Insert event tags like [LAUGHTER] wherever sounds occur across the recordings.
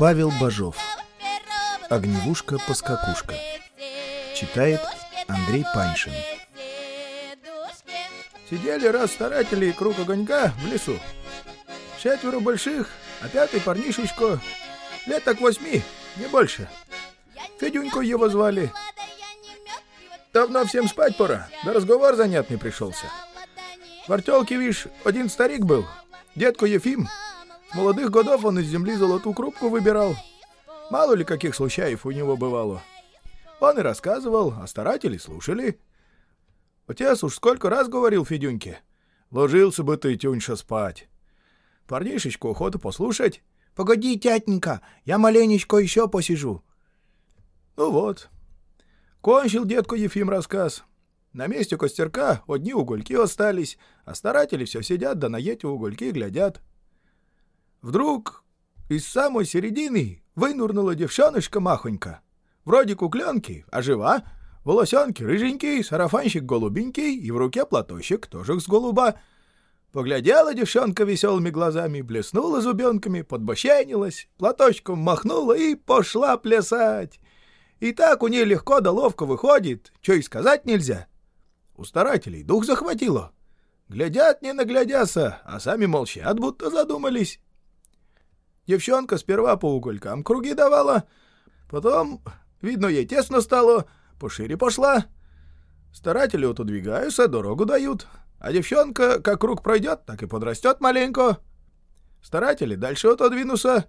Павел Бажов «Огневушка-поскакушка» Читает Андрей Паншин Сидели раз старатели круг огонька в лесу. Четверо больших, а пятый парнишечко. Лет так восьми, не больше. Федюньку его звали. Давно всем спать пора, да разговор занятный пришелся. В артелке, вишь, один старик был, дедко Ефим. С молодых годов он из земли золотую крупку выбирал. Мало ли каких случаев у него бывало. Он и рассказывал, а старатели слушали. Отец уж сколько раз говорил Федюньке. Ложился бы ты, Тюньша, спать. Парнишечку охоту послушать. Погоди, тятенька, я маленечко еще посижу. Ну вот. Кончил дедку Ефим рассказ. На месте костерка одни угольки остались, а старатели все сидят да на эти угольки глядят. Вдруг из самой середины вынурнула девчоночка махонька. Вроде кукленки, а жива. Волосенки рыженький, сарафанщик голубенький и в руке платочек, тоже с голуба. Поглядела девчонка веселыми глазами, блеснула зубенками, подбощенилась, платочком махнула и пошла плясать. И так у нее легко да ловко выходит, что и сказать нельзя. У старателей дух захватило. Глядят, не наглядятся, а сами молчат, будто задумались. Девчонка сперва по уголькам круги давала, потом, видно, ей тесно стало, пошире пошла. Старатели отодвигаются, дорогу дают, а девчонка как круг пройдет, так и подрастет маленько. Старатели дальше отодвинутся.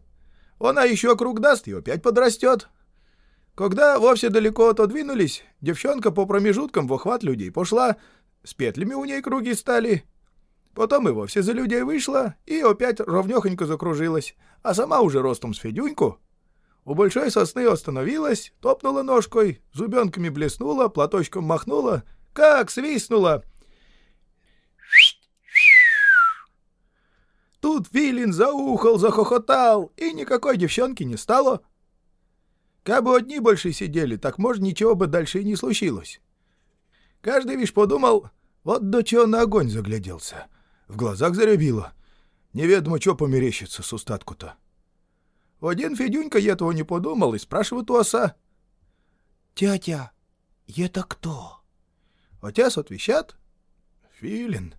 Она еще круг даст и опять подрастет. Когда вовсе далеко отодвинулись, девчонка по промежуткам в охват людей пошла, с петлями у ней круги стали. Потом и вовсе за людей вышла и опять ровнёхонько закружилась, а сама уже ростом с Федюньку. У большой сосны остановилась, топнула ножкой, зубенками блеснула, платочком махнула, как свистнула. Тут Филин заухал, захохотал, и никакой девчонки не стало. Кабы одни больше сидели, так, может, ничего бы дальше и не случилось. Каждый, вишь, подумал, вот до чего на огонь загляделся. В глазах зарябило. Неведомо, что померещится с устатку-то. Один Федюнька этого не подумал и спрашивает у оса. «Тятя, это кто?» Отец отвечает. «Филин.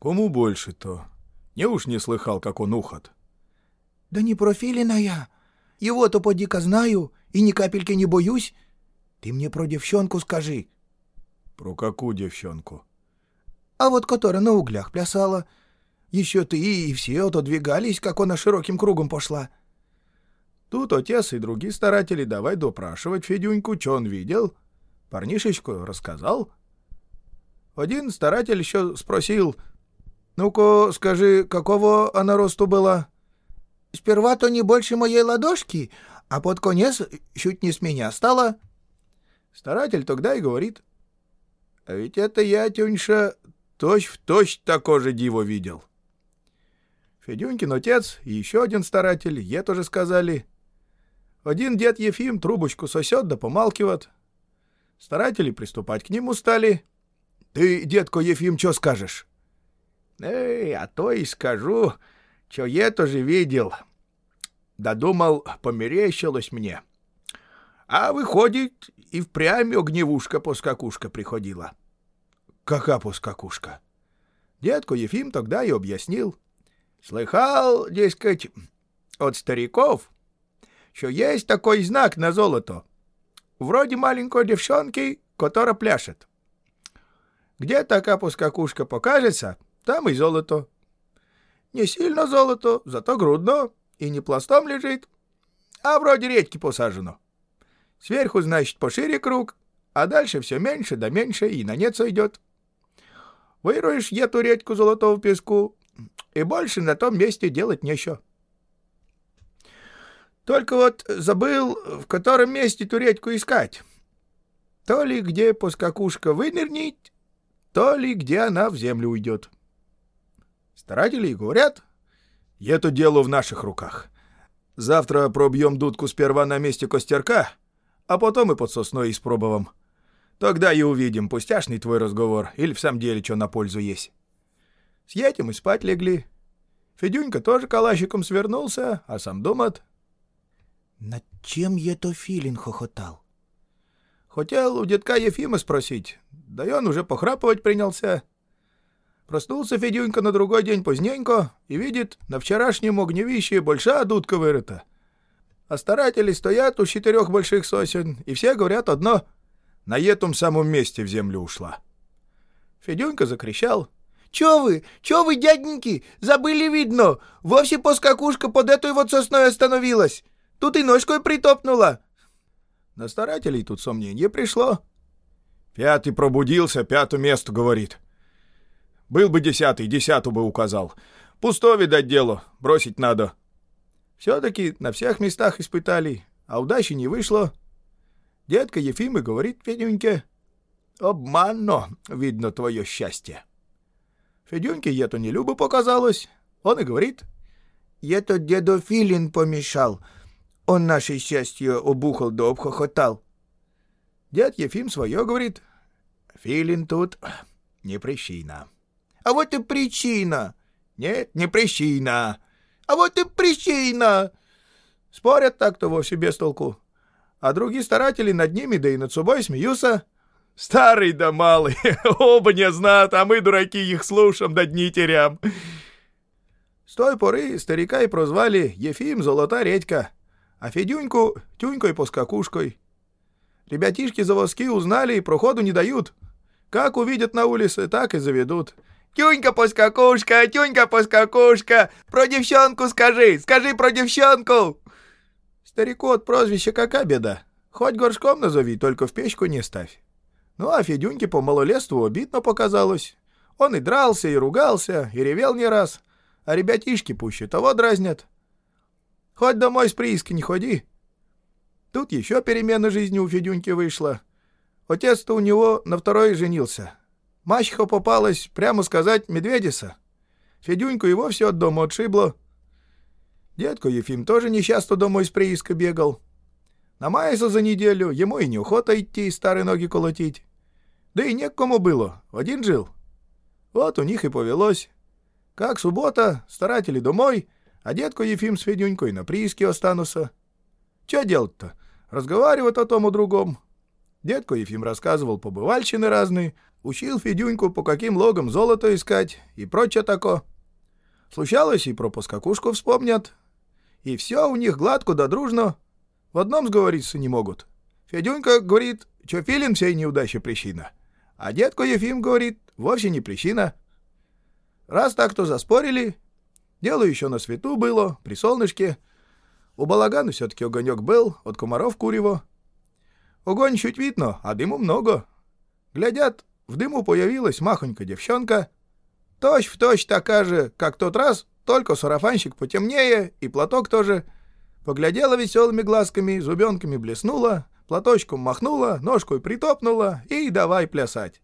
Кому больше-то? Не уж не слыхал, как он ухот». «Да не про Филина я. Его-то поди-ка знаю и ни капельки не боюсь. Ты мне про девчонку скажи». «Про какую девчонку?» «А вот которая на углях плясала. Еще ты и все отодвигались, как она широким кругом пошла». Тут отец и другие старатели давай допрашивать Федюньку, что он видел. Парнишечку рассказал. Один старатель еще спросил, «Ну-ка, скажи, какого она росту была?» «Сперва-то не больше моей ладошки, а под конец чуть не с меня стало». Старатель тогда и говорит, «А ведь это я, Тюньша, точь-в-точь такое же диво видел». Федюнькин отец и еще один старатель, е тоже сказали, один дед Ефим трубочку сосет да помалкивает. Старатели приступать к нему стали. «Ты, детко Ефим, что скажешь?» «Эй, а то и скажу, что я тоже видел. Додумал, померещилось мне. А выходит, и впрямь огневушка-поскакушка приходила». «Какая поскакушка?» Дедко Ефим тогда и объяснил. «Слыхал, дескать, от стариков, что есть такой знак на золото. Вроде маленькой девчонки, которая пляшет. Где такая поскакушка покажется, там и золото. Не сильно золото, зато грудно, и не пластом лежит, а вроде редьки посажено. Сверху, значит, пошире круг, а дальше все меньше да меньше и на нет сойдет. Выруешь эту редьку золотого песку, и больше на том месте делать нечего. Только вот забыл, в котором месте ту редьку искать. То ли где поскакушка вынырнет, то ли где она в землю уйдет. Старатели говорят, это дело в наших руках. Завтра пробьем дудку сперва на месте костерка, а потом и под сосной испробуем. Тогда и увидим, пустяшный твой разговор или в самом деле что на пользу есть. С этим и спать легли. Федюнька тоже калачиком свернулся, а сам думает — Над чем это Филин хохотал? Хотел у детка Ефима спросить, да и он уже похрапывать принялся. Проснулся Федюнька на другой день поздненько и видит, на вчерашнем огневище большая дудка вырыта. А старатели стоят у четырех больших сосен, и все говорят одно — на этом самом месте в землю ушла. Федюнька закричал. «Чё вы? Чё вы, дяденьки? Забыли, видно? Вовсе поскакушка под этой вот сосной остановилась. Тут и ножкой притопнула». На старателей тут сомнение пришло. Пятый пробудился, пятое место говорит. Был бы десятый, десяту бы указал. Пусто, видать, дело, бросить надо. Все-таки на всех местах испытали, а удачи не вышло. Детка Ефима говорит Федюньке, «Обманно, видно, твое счастье». Федюньке это не любо показалось. Он и говорит, «Это дедо Филин помешал. Он наше счастье обухал да обхохотал». Дед Ефим свое говорит, «Филин тут не причина». «А вот и причина». «Нет, не причина». «А вот и причина». Спорят так-то вовсе без толку а другие старатели над ними, да и над собой смеются. Старый да малый, [LAUGHS] оба не знают, а мы, дураки, их слушаем, да дни терям. С той поры старика и прозвали Ефим Золота Редька, а Федюньку Тюнькой Поскакушкой. Ребятишки завозки узнали и проходу не дают. Как увидят на улице, так и заведут. «Тюнька-поскакушка, тюнька-поскакушка, про девчонку скажи, скажи про девчонку!» Старику от прозвища какая беда? Хоть горшком назови, только в печку не ставь. Ну, а Федюньке по малолетству обидно показалось. Он и дрался, и ругался, и ревел не раз. А ребятишки пуще того дразнят. Хоть домой с прииски не ходи. Тут еще перемена жизни у Федюньки вышла. Отец-то у него на второй женился. Мачеха попалась, прямо сказать, медведиса. Федюньку и вовсе от дома отшибло. Дедко Ефим тоже несчастно домой с прииска бегал. Намаялся за неделю, ему и неохота идти и старые ноги колотить. Да и не к кому было, один жил. Вот у них и повелось. Как суббота, старатели домой, а дедко Ефим с Федюнькой на прииске останутся. Че делать-то? Разговаривать о том о другом. Дедко Ефим рассказывал побывальщины разные, учил Федюньку, по каким логам золото искать и прочее тако. Случалось и про поскакушку вспомнят, и все у них гладко да дружно. В одном сговориться не могут. Федюнька говорит, что Филин всей неудачи причина. А дедко Ефим говорит, вовсе не причина. Раз так, то заспорили. Дело еще на свету было, при солнышке. У балагана все-таки огонек был, от комаров курево. Огонь чуть видно, а дыму много. Глядят, в дыму появилась махонька девчонка. Точь в точь такая же, как тот раз, только сарафанщик потемнее, и платок тоже. Поглядела веселыми глазками, зубенками блеснула, платочком махнула, ножкой притопнула и давай плясать.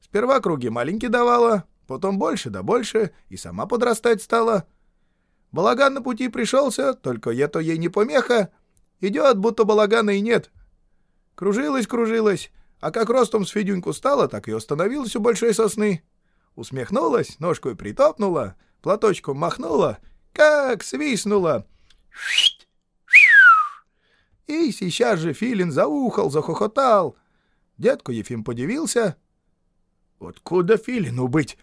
Сперва круги маленькие давала, потом больше да больше, и сама подрастать стала. Балаган на пути пришелся, только это ей не помеха. Идет, будто балагана и нет. Кружилась, кружилась, а как ростом с Федюньку стала, так и остановилась у большой сосны. Усмехнулась, ножкой притопнула — платочком махнула, как свистнула. И сейчас же Филин заухал, захохотал. Дедку Ефим подивился. «Откуда Филину быть,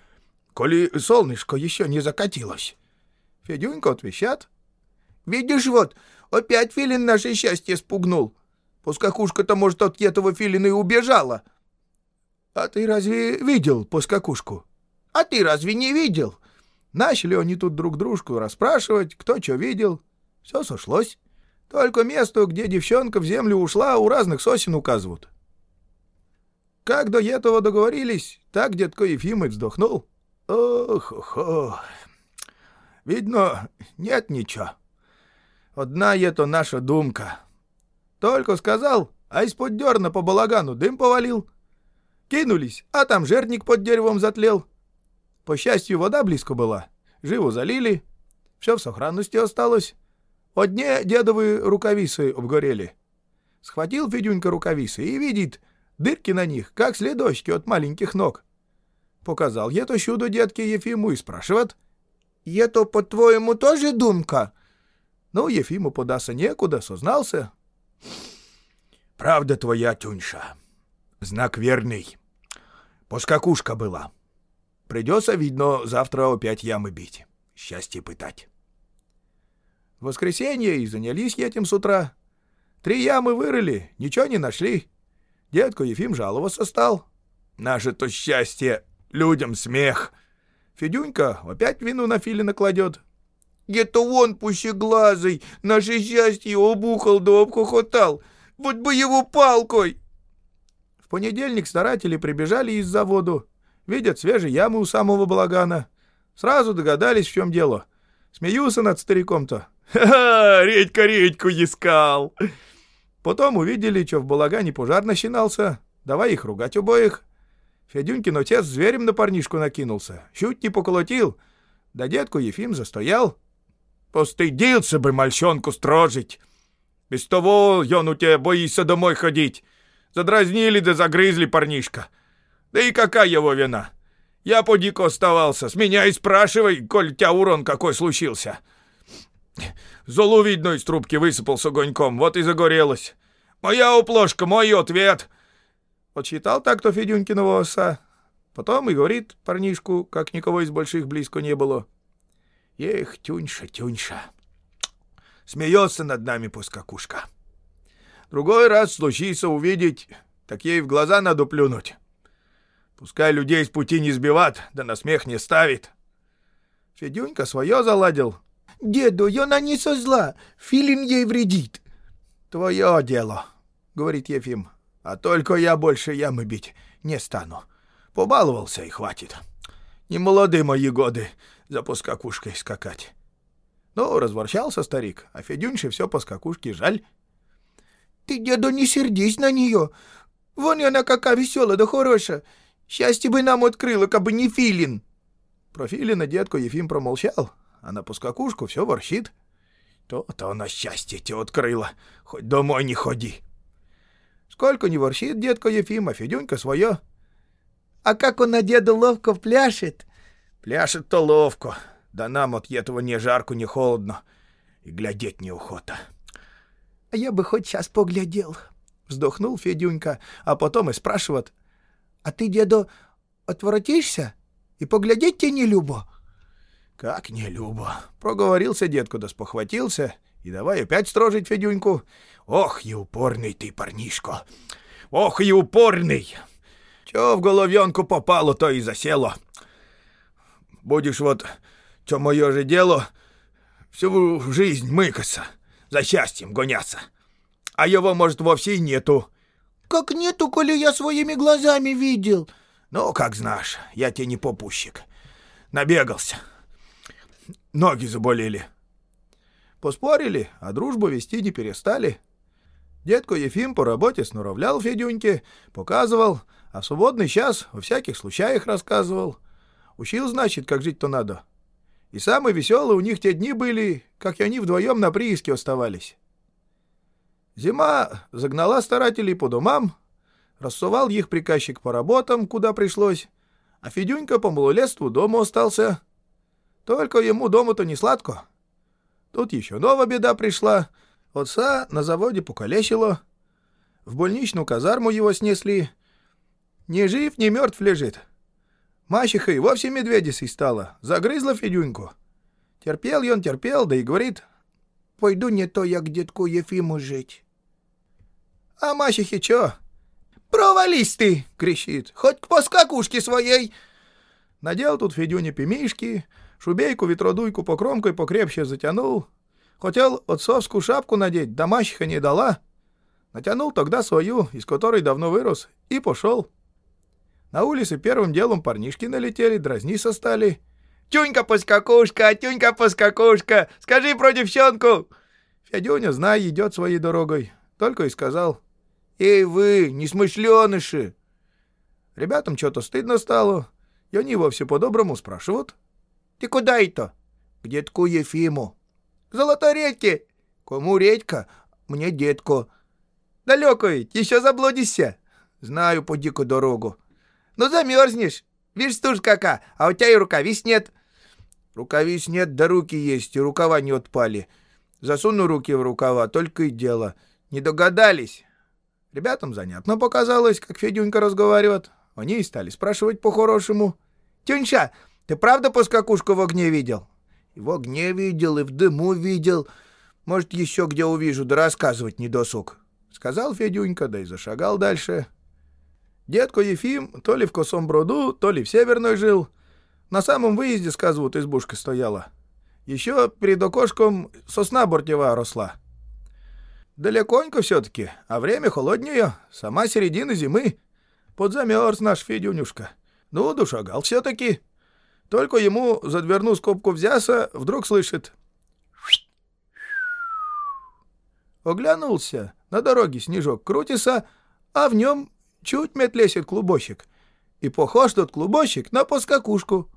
коли солнышко еще не закатилось?» Федюнька отвечат. «Видишь вот, опять Филин наше счастье спугнул. Пускакушка-то, может, от этого Филина и убежала». «А ты разве видел пускакушку?» «А ты разве не видел?» Начали они тут друг дружку расспрашивать, кто что видел. Все сошлось. Только место, где девчонка в землю ушла, у разных сосен указывают. Как до этого договорились, так дедко Ефимыч вздохнул. Ох-ох-ох. Видно, нет ничего. Одна это наша думка. Только сказал, а из-под дерна по балагану дым повалил. Кинулись, а там жерник под деревом затлел. По счастью, вода близко была. Живо залили. Все в сохранности осталось. Одни дедовые рукависы обгорели. Схватил Федюнька рукависы и видит, дырки на них, как следочки от маленьких ног. Показал это чудо детке Ефиму и спрашивает. «Это, по-твоему, тоже думка?» Ну, Ефиму податься некуда, сознался. Правда твоя, Тюньша. Знак верный. Поскакушка была. Придется, видно, завтра опять ямы бить. Счастье пытать. В воскресенье и занялись этим с утра. Три ямы вырыли, ничего не нашли. Дедко Ефим жаловаться стал. Наше то счастье, людям смех. Федюнька опять вину на Филина кладет. Это он, пущеглазый, наше счастье обухал да обхохотал. Вот бы его палкой! В понедельник старатели прибежали из заводу. Видят свежие ямы у самого балагана. Сразу догадались, в чем дело. Смеются над стариком-то. «Ха-ха! Редька редьку искал!» Потом увидели, что в балагане пожар начинался. Давай их ругать обоих. Федюнькин отец зверем на парнишку накинулся. Чуть не поколотил. Да дедку Ефим застоял. Постыдился бы мальчонку строжить. Без того он у тебя боится домой ходить. Задразнили да загрызли парнишка. Да и какая его вина? Я подико оставался. С меня и спрашивай, коль тебя урон какой случился. Золу видно из трубки высыпал с огоньком, вот и загорелось. Моя уплошка, мой ответ. Подсчитал так-то Федюнькиного оса. Потом и говорит парнишку, как никого из больших близко не было. Эх, тюньша, тюньша. Смеется над нами пускакушка. Другой раз случится увидеть, так ей в глаза надо плюнуть. Пускай людей с пути не сбиват, да на смех не ставит. Федюнька свое заладил. «Деду, она не со зла, Филин ей вредит». «Твое дело», — говорит Ефим. «А только я больше ямы бить не стану. Побаловался и хватит. Не молоды мои годы за поскакушкой скакать». Ну, разворчался старик, а Федюньше все по скакушке жаль. «Ты, деду, не сердись на нее. Вон она какая веселая да хорошая. Счастье бы нам открыло, кабы не Филин. Про Филина дедку Ефим промолчал, а на пускакушку все ворчит. То-то она счастье тебе открыла, хоть домой не ходи. Сколько не ворчит дедка Ефим, а Федюнька свое. А как он на деду ловко пляшет? Пляшет-то ловко, да нам от этого ни жарко, ни холодно, и глядеть неохота. — А я бы хоть сейчас поглядел, — вздохнул Федюнька, а потом и спрашивает — а ты, деду, отворотишься и поглядеть тебе не любо? — Как не любо? — проговорился дедку, да спохватился, и давай опять строжить Федюньку. — Ох, и упорный ты, парнишко! Ох, и упорный! Чё в головенку попало, то и засело. Будешь вот, чё мое же дело, всю жизнь мыкаться, за счастьем гоняться. А его, может, вовсе и нету. Как нету, коли я своими глазами видел. Ну, как знаешь, я тебе не попущик. Набегался. Ноги заболели. Поспорили, а дружбу вести не перестали. Дедко Ефим по работе сноровлял Федюньке, показывал, а в свободный час о всяких случаях рассказывал. Учил, значит, как жить-то надо. И самые веселые у них те дни были, как и они вдвоем на прииске оставались. Зима загнала старателей по домам, рассувал их приказчик по работам, куда пришлось, а Федюнька по малолетству дома остался. Только ему дома-то не сладко. Тут еще новая беда пришла. Отца на заводе покалечило. В больничную казарму его снесли. Ни жив, ни мертв лежит. Мачеха и вовсе медведицей стала. Загрызла Федюньку. Терпел он, терпел, да и говорит. «Пойду не то я к детку Ефиму жить». А мачехи чё? «Провались ты!» — кричит. «Хоть по скакушке своей!» Надел тут Федюне пимишки, шубейку ветродуйку по кромкой покрепче затянул. Хотел отцовскую шапку надеть, да мачеха не дала. Натянул тогда свою, из которой давно вырос, и пошел. На улице первым делом парнишки налетели, дразниться стали. «Тюнька-поскакушка, тюнька-поскакушка, скажи про девчонку!» Федюня, знай, идет своей дорогой. Только и сказал. «Эй вы, несмышленыши!» Ребятам что-то стыдно стало, и они вовсе по-доброму спрашивают. «Ты куда это?» «К детку Ефиму». «К Золоторечке?» «Кому редька? Мне детко». «Далеко ведь, еще заблудишься». «Знаю по дикую дорогу». «Ну замерзнешь. Видишь, стуж кака, а у тебя и рукавиц нет». «Рукавиц нет, да руки есть, и рукава не отпали. Засуну руки в рукава, только и дело. Не догадались. Ребятам занятно показалось, как Федюнька разговаривает. Они и стали спрашивать по-хорошему. «Тюньша, ты правда поскакушку в огне видел?» «И в огне видел, и в дыму видел. Может, еще где увижу, да рассказывать не досуг». Сказал Федюнька, да и зашагал дальше. Дедко Ефим то ли в Косом Броду, то ли в Северной жил. На самом выезде, сказывают, избушка стояла. Еще перед окошком сосна бортева росла. Далеконько все-таки, а время холоднее, сама середина зимы. Подзамерз наш Федюнюшка. Ну, душагал все-таки. Только ему за дверную скобку взяся, вдруг слышит. Оглянулся. На дороге снежок крутится, а в нем чуть мет лезет клубочек. И похож тот клубочек на поскакушку.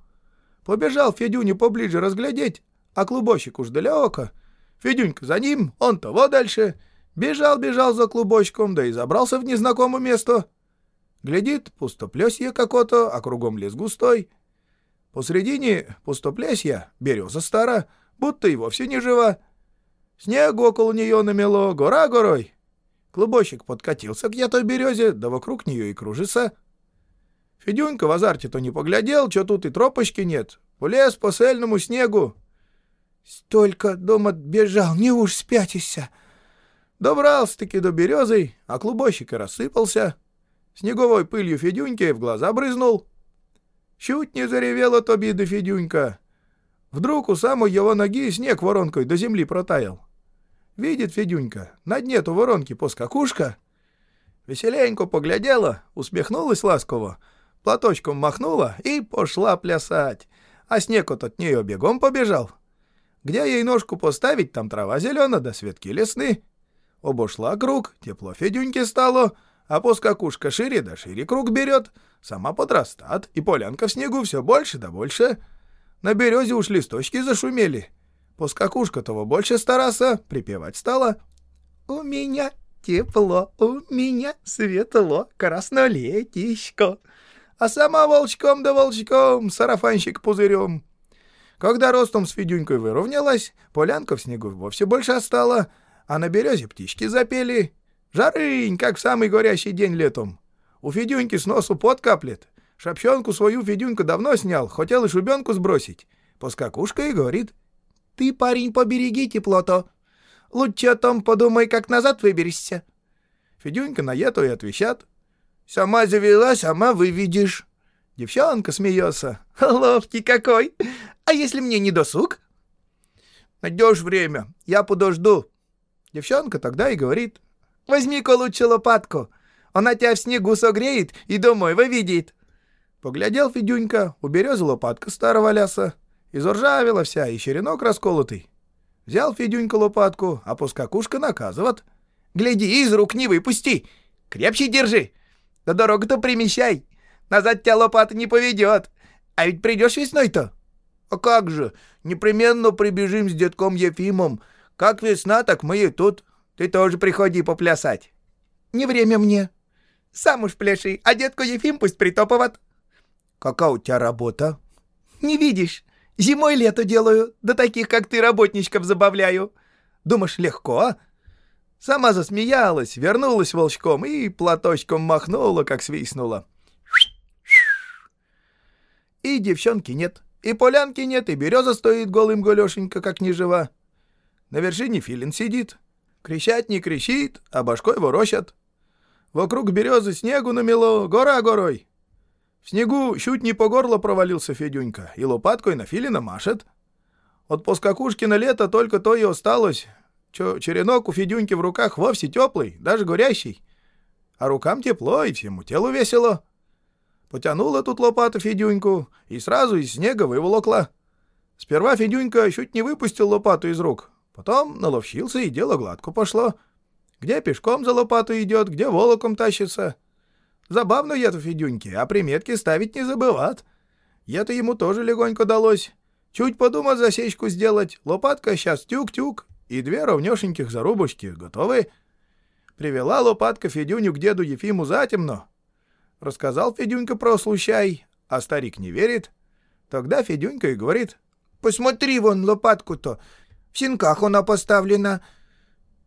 Побежал Федюню поближе разглядеть, а клубочек уж далеко. Федюнька за ним, он того дальше. Бежал-бежал за клубочком, да и забрался в незнакомое место. Глядит, пустоплесье какое-то, а кругом лес густой. Посредине пустоплесья береза стара, будто и вовсе не жива. Снег около нее намело, гора горой. Клубочек подкатился к этой березе, да вокруг нее и кружится. Федюнька в азарте-то не поглядел, что тут и тропочки нет. Полез по сельному снегу, Столько дома бежал, не уж спятися. Добрался-таки до березы, а клубочек и рассыпался. Снеговой пылью Федюньке в глаза брызнул. Чуть не заревел от обиды Федюнька. Вдруг у самой его ноги снег воронкой до земли протаял. Видит Федюнька, на дне-то воронки поскакушка. Веселенько поглядела, усмехнулась ласково, платочком махнула и пошла плясать. А снег от нее бегом побежал. Где ей ножку поставить, там трава зелена, да светки лесны. Обошла круг, тепло Федюньке стало, а поскакушка шире да шире круг берет, сама подрастат, и полянка в снегу все больше да больше. На березе уж листочки зашумели. Поскакушка того больше старался, припевать стала. «У меня тепло, у меня светло, краснолетишко». А сама волчком да волчком, сарафанщик пузырем. Когда ростом с Федюнькой выровнялась, полянка в снегу вовсе больше стала, а на березе птички запели. Жарынь, как в самый горящий день летом. У Федюньки с носу пот каплет. Шапчонку свою Федюнька давно снял, хотел и шубенку сбросить. Поскакушка и говорит. «Ты, парень, побереги тепло-то. Лучше о том подумай, как назад выберешься». Федюнька на это и отвечат. «Сама завела, сама выведешь». Девчонка смеется. «Ловкий какой! А если мне не досуг?» «Найдешь время, я подожду». Девчонка тогда и говорит. «Возьми-ка лучше лопатку, она тебя в снегу согреет и домой выведет». Поглядел Федюнька, у березы лопатка старого ляса. Изоржавела вся, и черенок расколотый. Взял Федюнька лопатку, а пускакушка наказывает. «Гляди, из рук не выпусти! Крепче держи! Да дорогу-то примещай!» Назад тебя лопата не поведет. А ведь придешь весной-то. А как же, непременно прибежим с детком Ефимом. Как весна, так мы и тут. Ты тоже приходи поплясать. Не время мне. Сам уж пляши, а детку Ефим пусть притопывает. Какая у тебя работа? Не видишь, зимой лето делаю, да таких, как ты, работничков забавляю. Думаешь, легко, а? Сама засмеялась, вернулась волчком и платочком махнула, как свистнула. И девчонки нет, и полянки нет, и береза стоит голым голешенька, как нежива. На вершине филин сидит. Кричать не кричит, а башкой ворощат. Вокруг березы снегу намело, гора горой. В снегу чуть не по горло провалился Федюнька, и лопаткой на филина машет. От поскакушки на лето только то и осталось, что черенок у Федюньки в руках вовсе теплый, даже горящий. А рукам тепло и всему телу весело. Потянула тут лопату Федюньку и сразу из снега выволокла. Сперва Федюнька чуть не выпустил лопату из рук, потом наловчился, и дело гладко пошло. Где пешком за лопату идет, где волоком тащится. Забавно это Федюньке, а приметки ставить не забыват. Это ему тоже легонько далось. Чуть подумал засечку сделать, лопатка сейчас тюк-тюк, и две ровнёшеньких зарубочки готовы. Привела лопатка Федюню к деду Ефиму затемно, Рассказал Федюнька про случай, а старик не верит. Тогда Федюнька и говорит, «Посмотри вон лопатку-то, В синках она поставлена.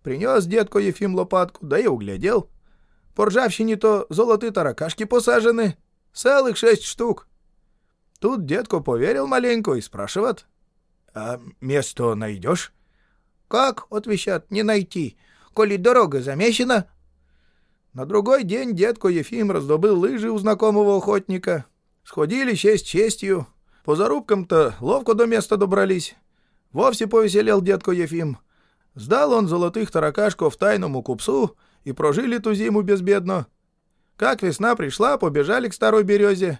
Принес дедко Ефим лопатку, да и углядел. По ржавчине то золотые таракашки посажены. Целых шесть штук. Тут дедко поверил маленько и спрашивает. «А место найдешь?» «Как?» — отвечат, «не найти, коли дорога замещена». На другой день дедко Ефим раздобыл лыжи у знакомого охотника. Сходили честь честью. По зарубкам-то ловко до места добрались. Вовсе повеселел дедко Ефим. Сдал он золотых таракашков тайному купцу, и прожили ту зиму безбедно. Как весна пришла, побежали к старой березе.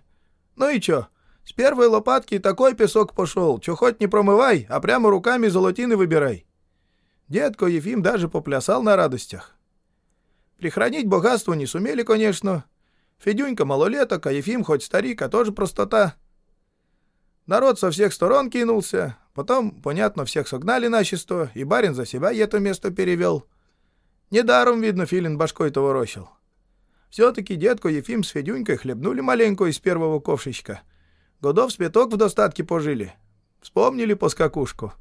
Ну и чё, с первой лопатки такой песок пошел, чё хоть не промывай, а прямо руками золотины выбирай. Дедко Ефим даже поплясал на радостях. Прихранить богатство не сумели, конечно. Федюнька малолеток, а Ефим хоть старик, а тоже простота. Народ со всех сторон кинулся, потом, понятно, всех согнали начисто, и барин за себя это место перевел. Недаром, видно, Филин башкой-то ворочил. Все-таки дедко Ефим с Федюнькой хлебнули маленько из первого ковшичка. Годов с пяток в достатке пожили. Вспомнили по скакушку.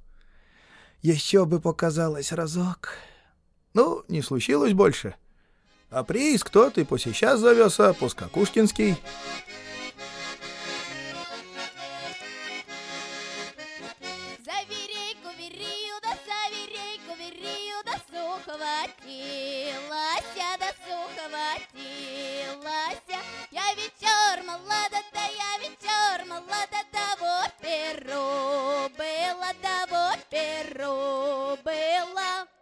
Еще бы показалось разок. Ну, не случилось больше. А прииск тот и посещас завез, а по-скакушкинский. схватилася, да схватилася. Я вечер молода, да я вечер молода, да вот перу было, да вот перу было.